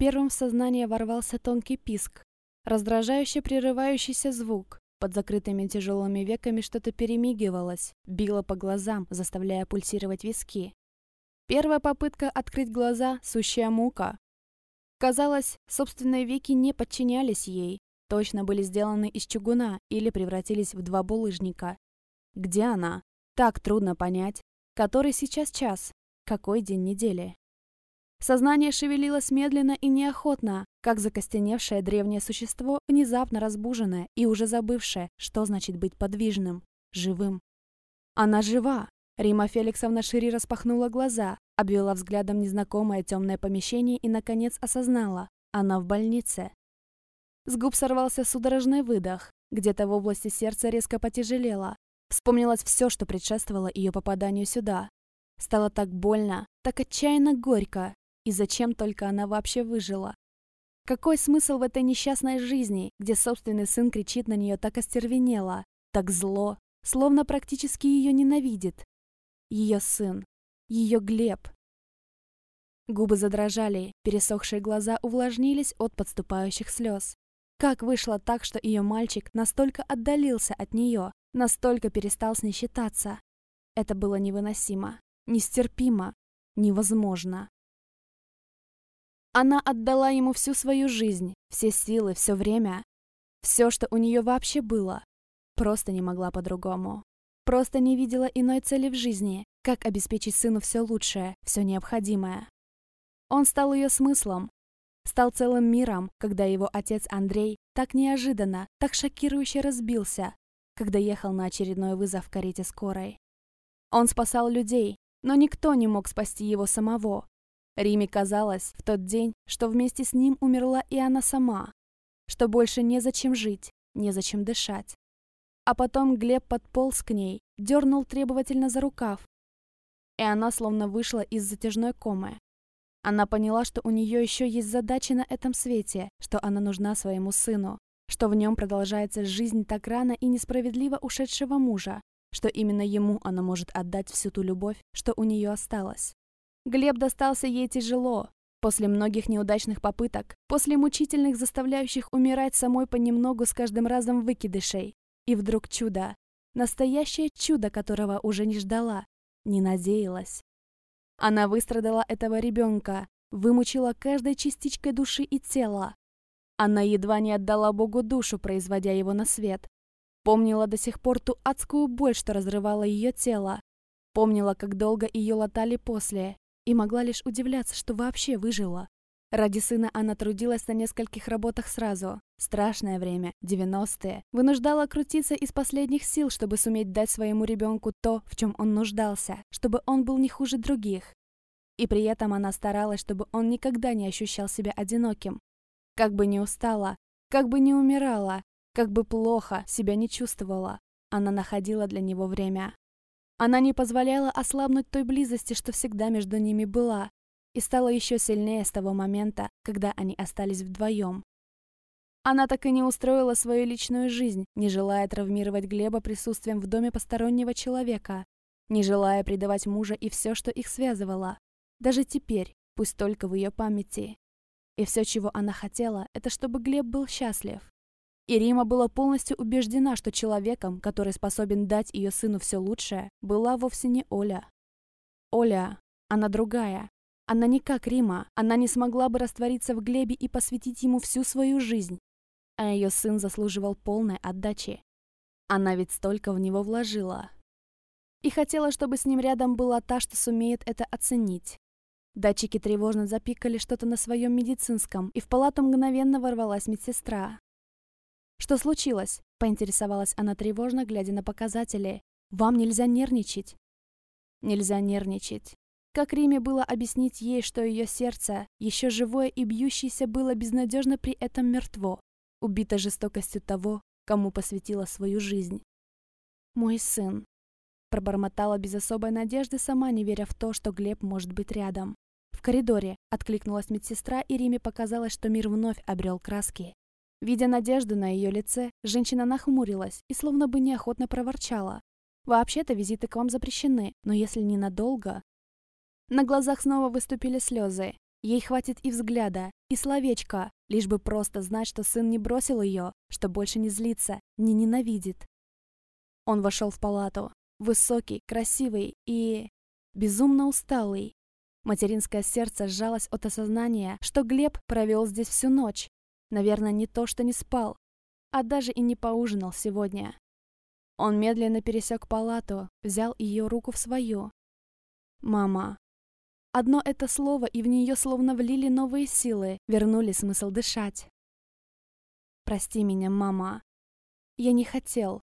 первым в сознание ворвался тонкий писк, раздражающе прерывающийся звук. Под закрытыми тяжелыми веками что-то перемигивалось, било по глазам, заставляя пульсировать виски. Первая попытка открыть глаза — сущая мука. Казалось, собственные веки не подчинялись ей, точно были сделаны из чугуна или превратились в два булыжника. Где она? Так трудно понять. Который сейчас час? Какой день недели? Сознание шевелилось медленно и неохотно, как закостеневшее древнее существо, внезапно разбуженное и уже забывшее, что значит быть подвижным, живым. Она жива! Рима Феликсовна шире распахнула глаза, обвела взглядом незнакомое темное помещение и, наконец, осознала. Она в больнице. С губ сорвался судорожный выдох. Где-то в области сердца резко потяжелело. Вспомнилось все, что предшествовало ее попаданию сюда. Стало так больно, так отчаянно горько, и зачем только она вообще выжила? Какой смысл в этой несчастной жизни, где собственный сын кричит на нее так остервенело, так зло, словно практически ее ненавидит? Ее сын, ее Глеб. Губы задрожали, пересохшие глаза увлажнились от подступающих слез. Как вышло так, что ее мальчик настолько отдалился от нее, настолько перестал с ней считаться? Это было невыносимо, нестерпимо, невозможно. Она отдала ему всю свою жизнь, все силы, все время. Все, что у нее вообще было. Просто не могла по-другому. Просто не видела иной цели в жизни, как обеспечить сыну все лучшее, все необходимое. Он стал ее смыслом, стал целым миром, когда его отец Андрей так неожиданно, так шокирующе разбился, когда ехал на очередной вызов в карете скорой. Он спасал людей, но никто не мог спасти его самого, Риме казалось в тот день, что вместе с ним умерла и она сама, что больше незачем жить, незачем дышать. А потом Глеб подполз к ней, дернул требовательно за рукав, и она словно вышла из затяжной комы. Она поняла, что у нее еще есть задачи на этом свете, что она нужна своему сыну, что в нем продолжается жизнь так рано и несправедливо ушедшего мужа, что именно ему она может отдать всю ту любовь, что у нее осталось. Глеб достался ей тяжело. После многих неудачных попыток, после мучительных, заставляющих умирать самой понемногу с каждым разом выкидышей. И вдруг чудо. Настоящее чудо, которого уже не ждала, не надеялась. Она выстрадала этого ребенка, вымучила каждой частичкой души и тела. Она едва не отдала Богу душу, производя его на свет. Помнила до сих пор ту адскую боль, что разрывала ее тело. Помнила, как долго ее латали после, и могла лишь удивляться, что вообще выжила. Ради сына она трудилась на нескольких работах сразу. Страшное время, 90-е, вынуждала крутиться из последних сил, чтобы суметь дать своему ребенку то, в чем он нуждался, чтобы он был не хуже других. И при этом она старалась, чтобы он никогда не ощущал себя одиноким. Как бы не устала, как бы не умирала, как бы плохо себя не чувствовала, она находила для него время. Она не позволяла ослабнуть той близости, что всегда между ними была, и стала еще сильнее с того момента, когда они остались вдвоем. Она так и не устроила свою личную жизнь, не желая травмировать Глеба присутствием в доме постороннего человека, не желая предавать мужа и все, что их связывало. Даже теперь, пусть только в ее памяти. И все, чего она хотела, это чтобы Глеб был счастлив. И Рима была полностью убеждена, что человеком, который способен дать ее сыну все лучшее, была вовсе не Оля. Оля, она другая. Она не как Рима, она не смогла бы раствориться в Глебе и посвятить ему всю свою жизнь. А ее сын заслуживал полной отдачи. Она ведь столько в него вложила. И хотела, чтобы с ним рядом была та, что сумеет это оценить. Датчики тревожно запикали что-то на своем медицинском, и в палату мгновенно ворвалась медсестра. «Что случилось?» — поинтересовалась она тревожно, глядя на показатели. «Вам нельзя нервничать». Нельзя нервничать. Как Риме было объяснить ей, что ее сердце, еще живое и бьющееся, было безнадежно при этом мертво, убито жестокостью того, кому посвятила свою жизнь. «Мой сын», — пробормотала без особой надежды, сама не веря в то, что Глеб может быть рядом. В коридоре откликнулась медсестра, и Риме показалось, что мир вновь обрел краски. Видя надежду на ее лице, женщина нахмурилась и словно бы неохотно проворчала. «Вообще-то визиты к вам запрещены, но если ненадолго...» На глазах снова выступили слезы. Ей хватит и взгляда, и словечка, лишь бы просто знать, что сын не бросил ее, что больше не злится, не ненавидит. Он вошел в палату. Высокий, красивый и... безумно усталый. Материнское сердце сжалось от осознания, что Глеб провел здесь всю ночь. Наверное, не то, что не спал, а даже и не поужинал сегодня. Он медленно пересек палату, взял ее руку в свою. «Мама». Одно это слово, и в нее словно влили новые силы, вернули смысл дышать. «Прости меня, мама. Я не хотел».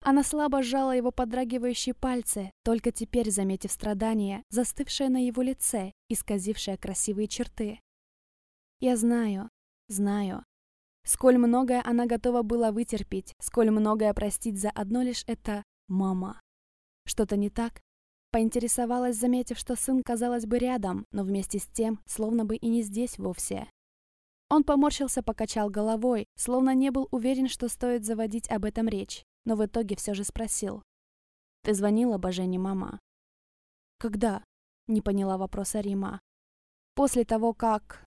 Она слабо сжала его подрагивающие пальцы, только теперь заметив страдание, застывшее на его лице, исказившее красивые черты. «Я знаю, знаю. Сколь многое она готова была вытерпеть, сколь многое простить за одно лишь это «мама». Что-то не так? Поинтересовалась, заметив, что сын, казалось бы, рядом, но вместе с тем, словно бы и не здесь вовсе. Он поморщился, покачал головой, словно не был уверен, что стоит заводить об этом речь, но в итоге все же спросил. «Ты звонила Божене, мама?» «Когда?» — не поняла вопроса Рима. «После того, как...»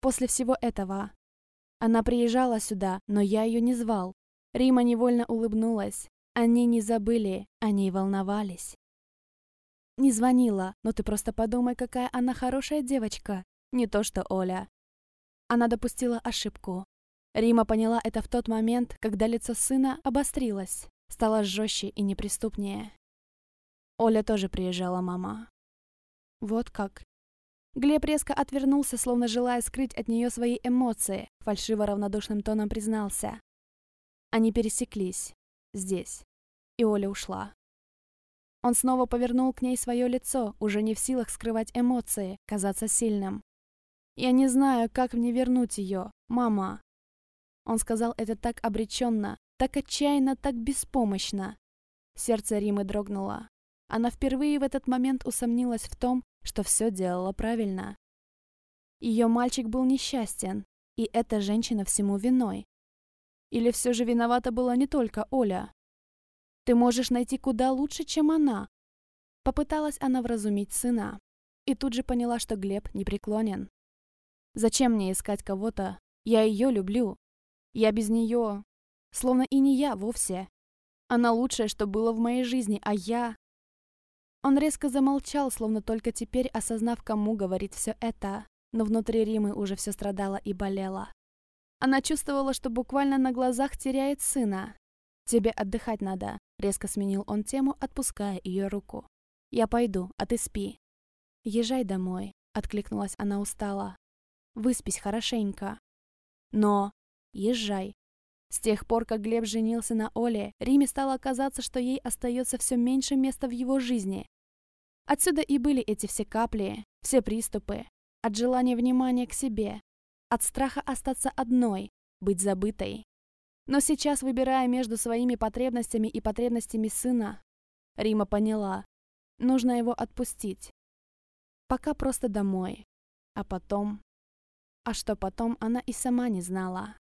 «После всего этого. Она приезжала сюда, но я ее не звал. Рима невольно улыбнулась. Они не забыли, они волновались. Не звонила, но ты просто подумай, какая она хорошая девочка. Не то что Оля. Она допустила ошибку. Рима поняла это в тот момент, когда лицо сына обострилось, стало жестче и неприступнее. Оля тоже приезжала, мама. Вот как. Глеб резко отвернулся, словно желая скрыть от нее свои эмоции, фальшиво равнодушным тоном признался. Они пересеклись. Здесь. И Оля ушла. Он снова повернул к ней свое лицо, уже не в силах скрывать эмоции, казаться сильным. «Я не знаю, как мне вернуть ее, мама». Он сказал это так обреченно, так отчаянно, так беспомощно. Сердце Римы дрогнуло. Она впервые в этот момент усомнилась в том, что все делала правильно. Ее мальчик был несчастен, и эта женщина всему виной. Или все же виновата была не только Оля? Ты можешь найти куда лучше, чем она. Попыталась она вразумить сына. И тут же поняла, что Глеб непреклонен. Зачем мне искать кого-то? Я ее люблю. Я без нее... Словно и не я вовсе. Она лучшее, что было в моей жизни, а я... Он резко замолчал, словно только теперь осознав, кому говорит все это. Но внутри Римы уже все страдало и болело. Она чувствовала, что буквально на глазах теряет сына. «Тебе отдыхать надо», — резко сменил он тему, отпуская ее руку. «Я пойду, а ты спи». «Езжай домой», — откликнулась она устало. «Выспись хорошенько». «Но...» «Езжай». С тех пор, как Глеб женился на Оле, Риме стало казаться, что ей остается все меньше места в его жизни. Отсюда и были эти все капли, все приступы. От желания внимания к себе. От страха остаться одной, быть забытой. Но сейчас, выбирая между своими потребностями и потребностями сына, Рима поняла, нужно его отпустить. Пока просто домой. А потом... А что потом, она и сама не знала.